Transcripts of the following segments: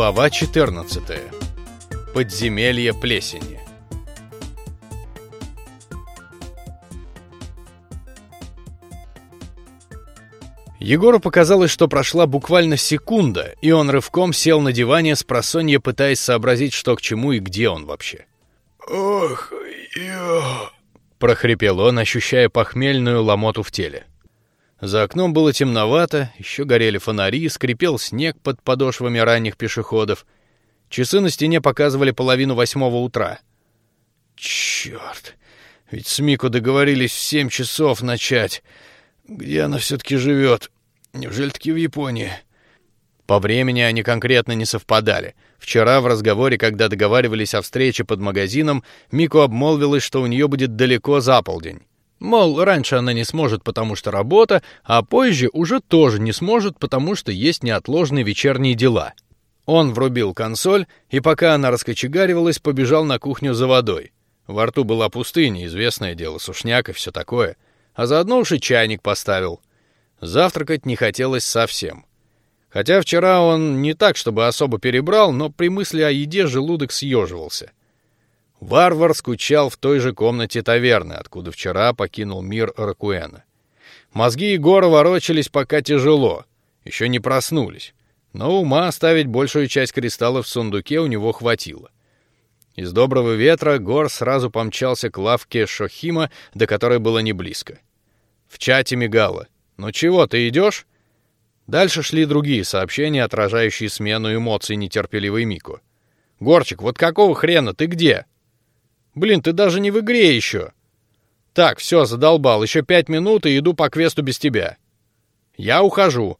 Глава 14. Подземелье плесени. Егору показалось, что прошла буквально секунда, и он рывком сел на диване с просонья, пытаясь сообразить, что к чему и где он вообще. «Ох, я...» — прохрипел он, ощущая похмельную ломоту в теле. За окном было темновато, еще горели фонари, скрипел снег под подошвами ранних пешеходов. Часы на стене показывали половину восьмого утра. Черт! Ведь с Мико договорились в семь часов начать. Где она все-таки живет? Неужели таки в Японии? По времени они конкретно не совпадали. Вчера в разговоре, когда договаривались о встрече под магазином, Мико обмолвилась, что у нее будет далеко за полдень. Мол, раньше она не сможет, потому что работа, а позже уже тоже не сможет, потому что есть неотложные вечерние дела. Он врубил консоль, и пока она раскочегаривалась, побежал на кухню за водой. Во рту была пустыня, известное дело, сушняк и все такое. А заодно уж и чайник поставил. Завтракать не хотелось совсем. Хотя вчера он не так, чтобы особо перебрал, но при мысли о еде желудок съеживался. Варвар скучал в той же комнате таверны, откуда вчера покинул мир Ракуэна. Мозги Егора ворочались пока тяжело, еще не проснулись, но ума оставить большую часть кристаллов в сундуке у него хватило. Из доброго ветра Гор сразу помчался к лавке Шохима, до которой было не близко. В чате мигало: "Ну чего, ты идешь?" Дальше шли другие сообщения, отражающие смену эмоций нетерпеливой Мико. Горчик, вот какого хрена ты где? Блин, ты даже не в игре еще. Так, все, задолбал. Еще пять минут и иду по квесту без тебя. Я ухожу.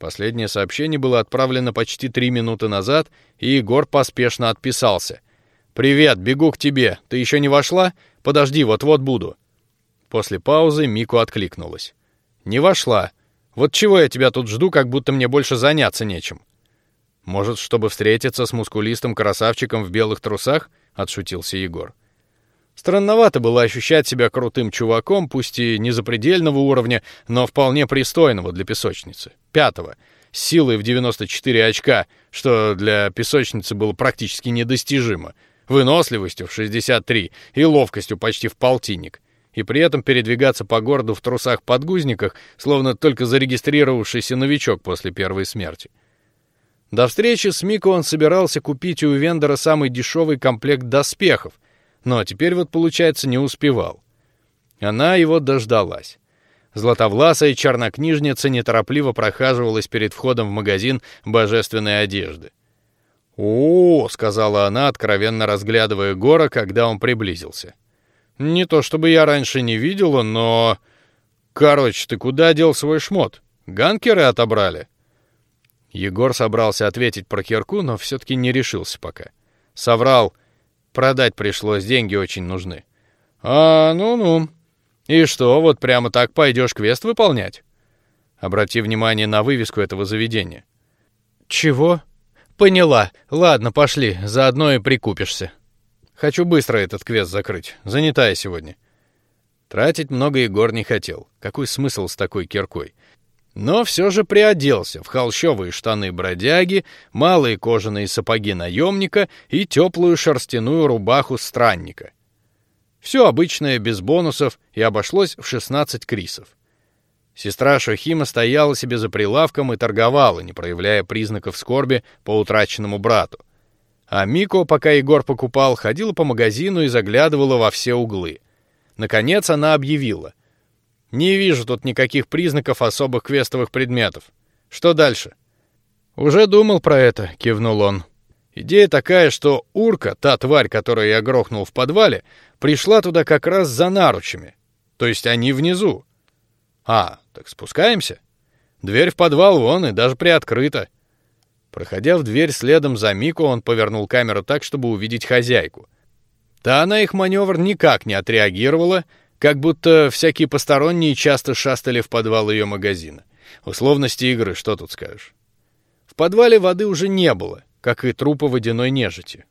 Последнее сообщение было отправлено почти три минуты назад, и Егор поспешно отписался. Привет, бегу к тебе. Ты еще не вошла? Подожди, вот-вот буду. После паузы Мику откликнулась. Не вошла. Вот чего я тебя тут жду, как будто мне больше заняться нечем. Может, чтобы встретиться с мускулистым красавчиком в белых трусах? Отшутился Егор. Странновато было ощущать себя крутым чуваком, пусть и не запредельного уровня, но вполне пристойного для песочницы. Пятого. С силой в 94 очка, что для песочницы было практически недостижимо. Выносливостью в 63 и ловкостью почти в полтинник. И при этом передвигаться по городу в трусах-подгузниках, словно только зарегистрировавшийся новичок после первой смерти. До встречи с Мико он собирался купить у вендора самый дешевый комплект доспехов — но теперь вот получается не успевал. Она его дождалась. Златовласая чернокнижница неторопливо прохаживалась перед входом в магазин божественной одежды. О, сказала она, откровенно разглядывая Гора, когда он приблизился. Не то чтобы я раньше не видела, но, короче, ты куда дел свой шмот? Ганкеры отобрали. Егор собрался ответить про кирку, но все-таки не решился пока. Соврал. Продать пришлось, деньги очень нужны. А, ну-ну. И что, вот прямо так пойдешь квест выполнять? Обрати внимание на вывеску этого заведения. Чего? Поняла. Ладно, пошли, заодно и прикупишься. Хочу быстро этот квест закрыть. Занятая сегодня. Тратить много Егор не хотел. Какой смысл с такой киркой? Но все же приоделся в холщовые штаны бродяги, малые кожаные сапоги наемника и теплую шерстяную рубаху странника. Все обычное без бонусов и обошлось в 16 крисов. Сестра Шохима стояла себе за прилавком и торговала, не проявляя признаков скорби по утраченному брату. А Мико, пока Егор покупал, ходила по магазину и заглядывала во все углы. Наконец она объявила: не вижу тут никаких признаков особых квестовых предметов. Что дальше? Уже думал про это, кивнул он. Идея такая, что урка, та тварь, которую я грохнул в подвале, пришла туда как раз за наручами. То есть они внизу. А, так спускаемся. Дверь в подвал вон и даже приоткрыта. Проходя в дверь следом за Мико, он повернул камеру так, чтобы увидеть хозяйку. Та на их маневр никак не отреагировала, как будто всякие посторонние часто шастали в подвал ее магазина. Условности игры, что тут скажешь? В подвале воды уже не было, как и трупа водяной нежити.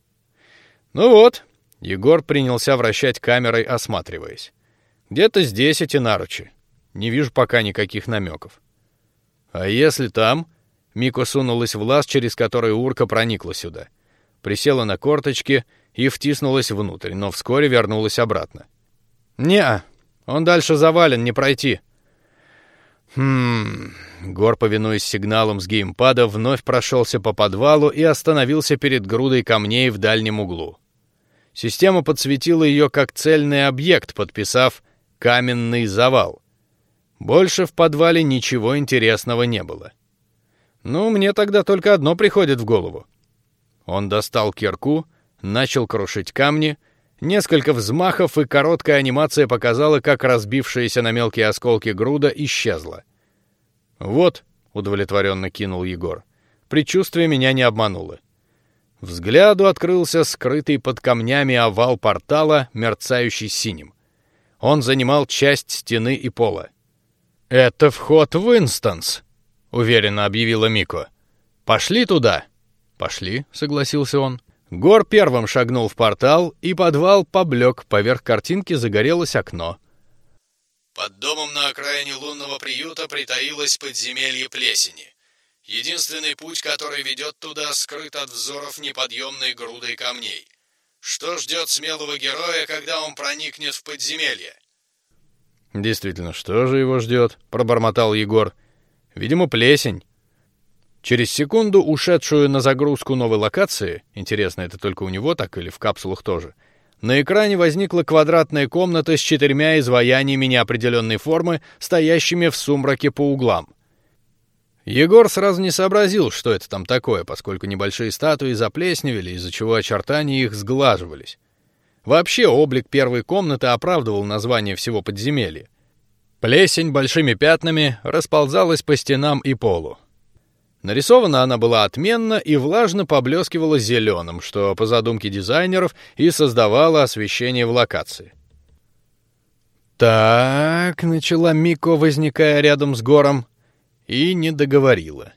Ну вот, Егор принялся вращать камерой, осматриваясь. Где-то здесь эти наручи. Не вижу пока никаких намеков. А если там? Мико сунулась в лаз, через который урка проникла сюда. Присела на корточки и втиснулась внутрь, но вскоре вернулась обратно. Не, он дальше завален, не пройти. Хм. Гор, повинуясь сигналам с геймпада, вновь прошелся по подвалу и остановился перед грудой камней в дальнем углу. Система подсветила ее как цельный объект, подписав каменный завал. Больше в подвале ничего интересного не было. Ну, мне тогда только одно приходит в голову. Он достал кирку, начал крушить камни. Несколько взмахов и короткая анимация показала, как разбившаяся на мелкие осколки груда исчезла. Вот, удовлетворенно кинул Егор. Предчувствие меня не обмануло. Взгляду открылся скрытый под камнями овал портала, мерцающий синим. Он занимал часть стены и пола. Это вход в Инстанс уверенно объявила Мико. Пошли туда. Пошли, согласился он. Гор первым шагнул в портал, и подвал поблек. Поверх картинки загорелось окно. Под домом на окраине лунного приюта притаилось подземелье плесени. Единственный путь, который ведет туда, скрыт от взоров неподъемной грудой камней. Что ждет смелого героя, когда он проникнет в подземелье? Действительно, что же его ждет? пробормотал Егор. Видимо, плесень. Через секунду, ушедшую на загрузку новой локации, интересно, это только у него так или в капсулах тоже, на экране возникла квадратная комната с четырьмя изваяниями неопределенной формы, стоящими в сумраке по углам. Егор сразу не сообразил, что это там такое, поскольку небольшие статуи заплесневели, из-за чего очертания их сглаживались. Вообще облик первой комнаты оправдывал название всего подземелья. Плесень большими пятнами расползалась по стенам и полу. Нарисована она была отменно и влажно поблескивала зеленым, что по задумке дизайнеров и создавало освещение в локации. Так, начала Мико, возникая рядом с гором, и не договорила.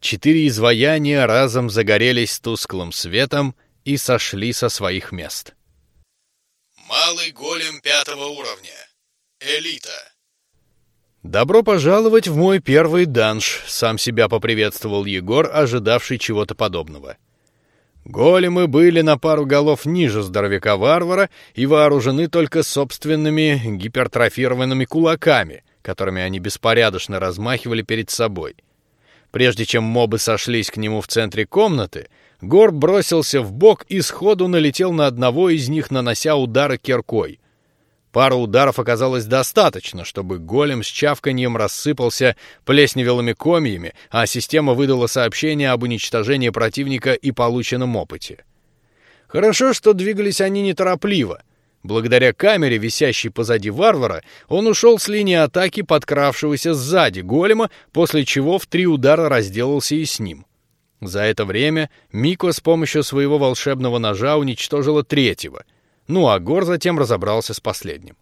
Четыре изваяния разом загорелись тусклым светом и сошли со своих мест. Малый голем пятого уровня. Элита. Добро пожаловать в мой первый данж, сам себя поприветствовал Егор, ожидавший чего-то подобного. Големы были на пару голов ниже здоровяка варвара и вооружены только собственными гипертрофированными кулаками, которыми они беспорядочно размахивали перед собой. Прежде чем мобы сошлись к нему в центре комнаты, Гор бросился в бок и сходу налетел на одного из них, нанося удары киркой. Пару ударов оказалось достаточно, чтобы голем с чавканьем рассыпался плесневелыми комьями, а система выдала сообщение об уничтожении противника и полученном опыте. Хорошо, что двигались они неторопливо. Благодаря камере, висящей позади варвара, он ушел с линии атаки подкравшегося сзади голема, после чего в три удара разделался и с ним. За это время Мико с помощью своего волшебного ножа уничтожила третьего — ну а Гор затем разобрался с последним.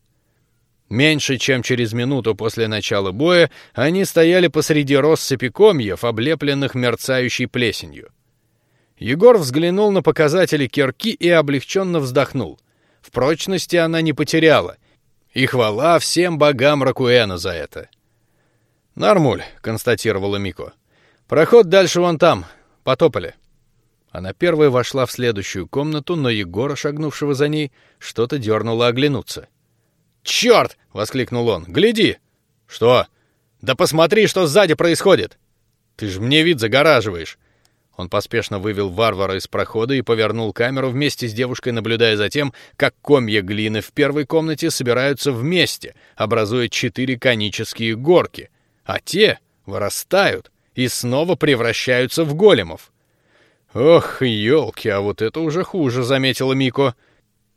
Меньше чем через минуту после начала боя они стояли посреди россыпи комьев, облепленных мерцающей плесенью. Егор взглянул на показатели кирки и облегченно вздохнул. В прочности она не потеряла, и хвала всем богам Ракуэна за это. Нормуль, констатировала Мико. Проход дальше вон там. Потопали. Она первая вошла в следующую комнату, но Егора, шагнувшего за ней, что-то дернуло оглянуться. Черт! воскликнул он. Гляди! Что? Да посмотри, что сзади происходит! Ты ж мне вид загораживаешь. Он поспешно вывел варвара из прохода и повернул камеру вместе с девушкой, наблюдая за тем, как комья глины в первой комнате собираются вместе, образуя четыре конические горки, а те вырастают и снова превращаются в големов. Ох, елки, а вот это уже хуже, заметила Мико.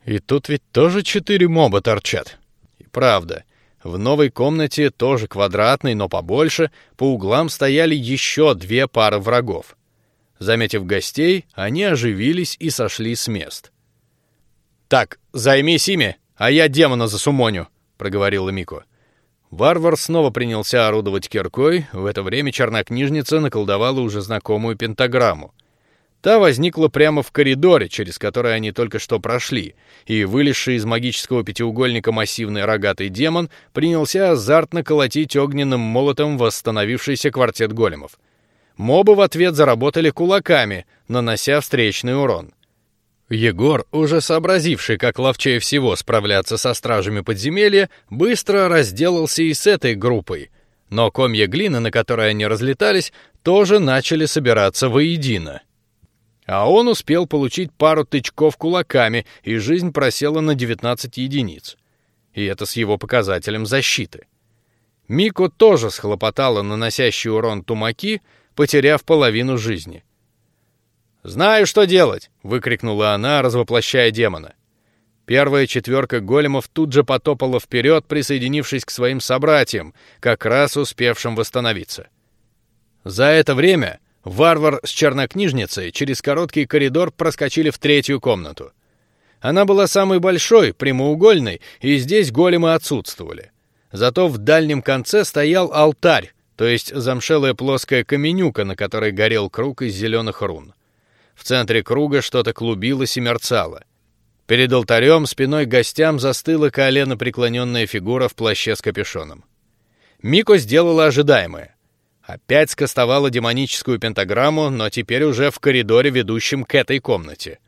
И тут ведь тоже четыре моба торчат. И правда, в новой комнате тоже квадратной, но побольше, по углам стояли еще две пары врагов. Заметив гостей, они оживились и сошли с мест. Так, займись ими, а я демона засумоню, проговорила Мико. Варвар снова принялся орудовать киркой. В это время чернокнижница наколдовала уже знакомую пентаграмму. Та возникла прямо в коридоре, через который они только что прошли, и вылезший из магического пятиугольника массивный рогатый демон принялся азартно колотить огненным молотом восстановившийся квартет големов. Мобы в ответ заработали кулаками, нанося встречный урон. Егор, уже сообразивший, как ловчее всего справляться со стражами подземелья, быстро разделался и с этой группой. Но комья глины, на которые они разлетались, тоже начали собираться воедино. А он успел получить пару тычков кулаками, и жизнь просела на 19 единиц. И это с его показателем защиты. Мико тоже схлопотала наносящий урон тумаки, потеряв половину жизни. Знаю, что делать! выкрикнула она, развоплощая демона. Первая четверка големов тут же потопала вперед, присоединившись к своим собратьям, как раз успевшим восстановиться. За это время варвар с чернокнижницей через короткий коридор проскочили в третью комнату. Она была самой большой, прямоугольной, и здесь големы отсутствовали. Зато в дальнем конце стоял алтарь, то есть замшелая плоская каменюка, на которой горел круг из зеленых рун. В центре круга что-то клубилось и мерцало. Перед алтарем спиной гостям застыла колено преклоненная фигура в плаще с капюшоном. Мико сделала ожидаемое. Опять скостовала демоническую пентаграмму, но теперь уже в коридоре, ведущем к этой комнате.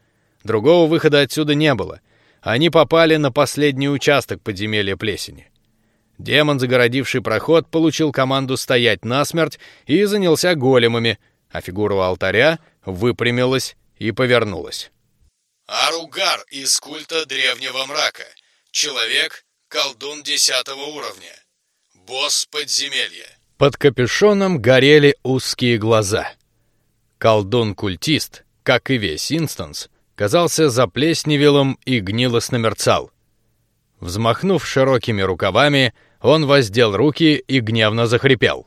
Другого выхода отсюда не было. Они попали на последний участок подземелья плесени. Демон, загородивший проход, получил команду стоять насмерть и занялся големами, а фигура алтаря выпрямилась и повернулась. Аругар из культа древнего мрака. Человек, колдун десятого уровня. Босс подземелья. Под капюшоном горели узкие глаза. Колдун-культист, как и весь инстанс, казался заплесневелым и гнилостно мерцал. Взмахнув широкими рукавами, он воздел руки и гневно захрипел.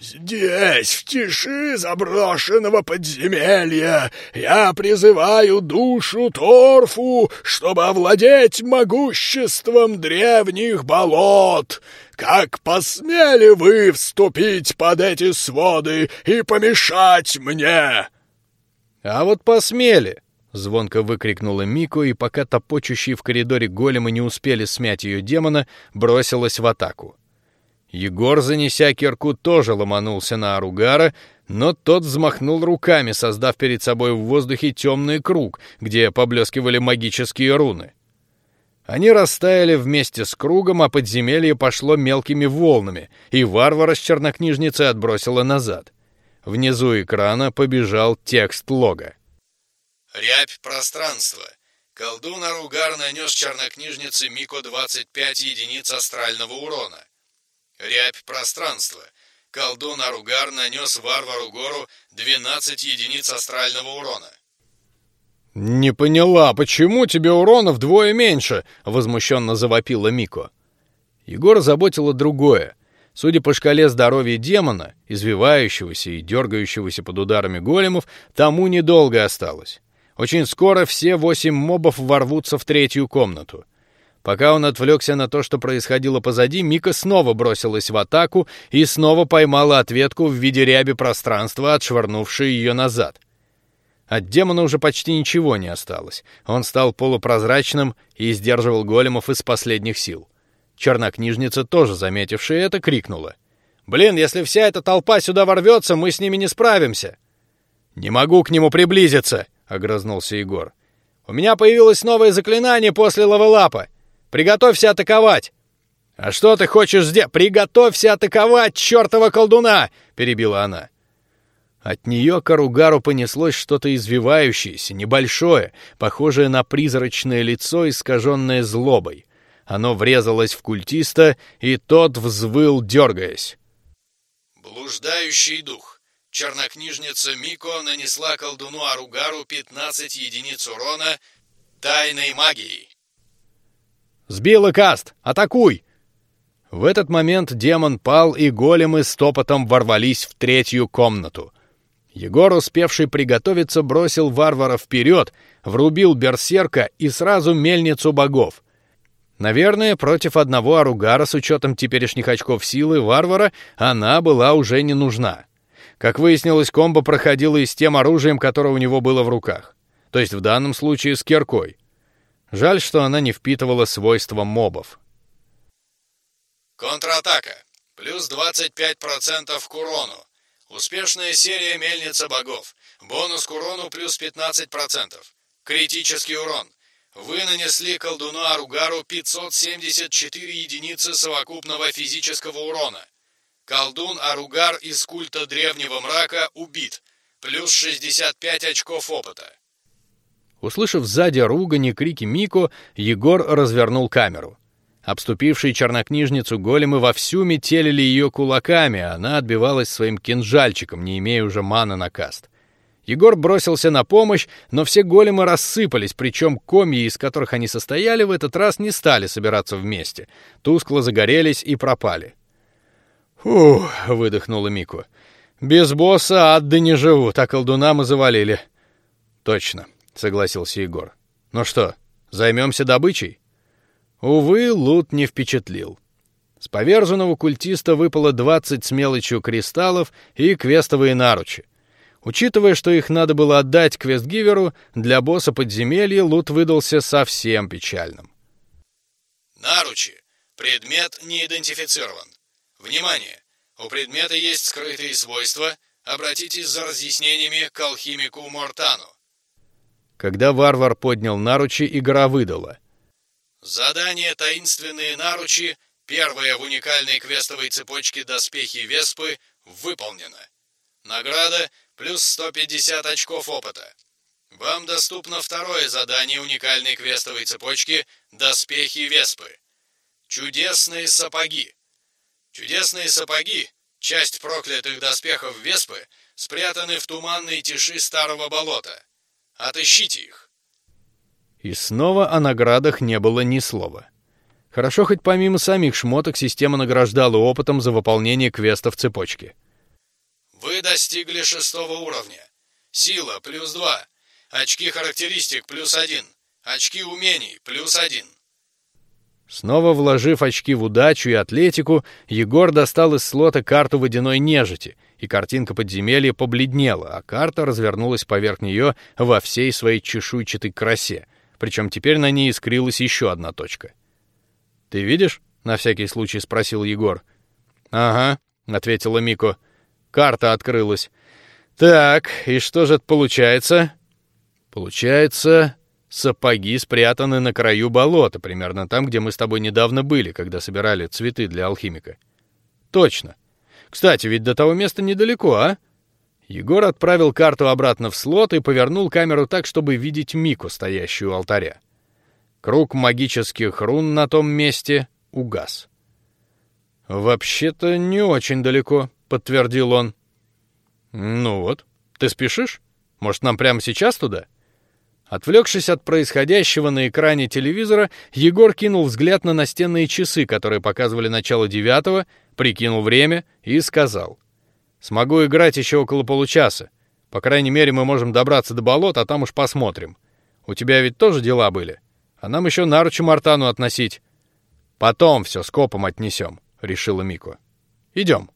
«Здесь, в тиши заброшенного подземелья, я призываю душу Торфу, чтобы овладеть могуществом древних болот. Как посмели вы вступить под эти своды и помешать мне?» «А вот посмели!» — звонко выкрикнула Мико, и пока топочущие в коридоре големы не успели смять ее демона, бросилась в атаку. Егор, занеся кирку, тоже ломанулся на Аругара, но тот взмахнул руками, создав перед собой в воздухе темный круг, где поблескивали магические руны. Они растаяли вместе с кругом, а подземелье пошло мелкими волнами, и варвара с чернокнижницей отбросила назад. Внизу экрана побежал текст лога. Рябь пространства. Колдун Аругар нанес чернокнижнице Мико 25 единиц астрального урона. Рябь пространства. Колдун Аругар нанес варвару Гору 12 единиц астрального урона. Не поняла, почему тебе урона вдвое меньше? Возмущенно завопила Мико. Егор заботило другое. Судя по шкале здоровья демона, извивающегося и дергающегося под ударами големов, тому недолго осталось. Очень скоро все восемь мобов ворвутся в третью комнату. Пока он отвлекся на то, что происходило позади, Мика снова бросилась в атаку и снова поймала ответку в виде ряби пространства, отшвырнувшей ее назад. От демона уже почти ничего не осталось. Он стал полупрозрачным и сдерживал големов из последних сил. Чернокнижница, тоже заметившая это, крикнула: "Блин, если вся эта толпа сюда ворвется, мы с ними не справимся!" "Не могу к нему приблизиться!" огрызнулся Егор. "У меня появилось новое заклинание после лавелапа. Приготовься атаковать!» «А что ты хочешь сделать? Приготовься атаковать, чертова колдуна!» — перебила она. От нее Аругару понеслось что-то извивающееся, небольшое, похожее на призрачное лицо, искаженное злобой. Оно врезалось в культиста, и тот взвыл, дергаясь. Блуждающий дух. Чернокнижница Мико нанесла колдуну Аругару 15 единиц урона тайной магией. Сбила каст! Атакуй!» В этот момент демон пал, и големы с топотом ворвались в третью комнату. Егор, успевший приготовиться, бросил варвара вперед, врубил берсерка и сразу мельницу богов. Наверное, против одного Аругара с учетом теперешних очков силы варвара она была уже не нужна. Как выяснилось, комбо проходила и с тем оружием, которое у него было в руках, то есть в данном случае с киркой. Жаль, что она не впитывала свойства мобов. Контратака. Плюс 25% к урону. Успешная серия «Мельница богов». Бонус к урону плюс 15%. Критический урон. Вы нанесли колдуну Аругару 574 единицы совокупного физического урона. Колдун Аругар из культа Древнего Мрака убит. Плюс 65 очков опыта. Услышав сзади ругань и крики Мико, Егор развернул камеру. Обступившие чернокнижницу големы вовсю метелили ее кулаками, а она отбивалась своим кинжальчиком, не имея уже маны на каст. Егор бросился на помощь, но все големы рассыпались, причем комья, из которых они состояли, в этот раз не стали собираться вместе, тускло загорелись и пропали. Фух, выдохнула Мику. Без босса адды не живу, так колдуна мы завалили. Точно, согласился Егор. Ну что, займемся добычей? Увы, лут не впечатлил. С поверженного культиста выпало 20 с мелочью кристаллов и квестовые наручи. Учитывая, что их надо было отдать квестгиверу, для босса подземелья лут выдался совсем печальным. Наручи. Предмет не идентифицирован. Внимание! У предмета есть скрытые свойства. Обратитесь за разъяснениями к алхимику Мортану. Когда варвар поднял наручи, игра выдала — Задание «Таинственные наручи» первое в уникальной квестовой цепочке «Доспехи Веспы» выполнено. Награда плюс 150 очков опыта. Вам доступно второе задание уникальной квестовой цепочки «Доспехи Веспы». Чудесные сапоги. Чудесные сапоги, часть проклятых доспехов Веспы, спрятаны в туманной тиши старого болота. Отыщите их. И снова о наградах не было ни слова. Хорошо, хоть помимо самих шмоток система награждала опытом за выполнение квестов цепочки. Вы достигли шестого уровня. Сила плюс два. Очки характеристик плюс один. Очки умений плюс один. Снова вложив очки в удачу и атлетику, Егор достал из слота карту водяной нежити, и картинка подземелья побледнела, а карта развернулась поверх нее во всей своей чешуйчатой красе — причем теперь на ней искрилась еще одна точка. Ты видишь? На всякий случай спросил Егор. Ага, ответила Мико. Карта открылась. Так, и что же это получается? Получается, сапоги спрятаны на краю болота, примерно там, где мы с тобой недавно были, когда собирали цветы для алхимика. Точно. Кстати, ведь до того места недалеко, а? Егор отправил карту обратно в слот и повернул камеру так, чтобы видеть Мику, стоящую у алтаря. Круг магических рун на том месте угас. Вообще-то не очень далеко, подтвердил он. Ну вот, ты спешишь? Может, нам прямо сейчас туда? Отвлекшись от происходящего на экране телевизора, Егор кинул взгляд на настенные часы, которые показывали начало девятого, прикинул время и сказал: Смогу играть еще около получаса. По крайней мере, мы можем добраться до болот, а там уж посмотрим. У тебя ведь тоже дела были, а нам еще наручу Мартану относить. Потом все скопом отнесем, решила Мико. Идем.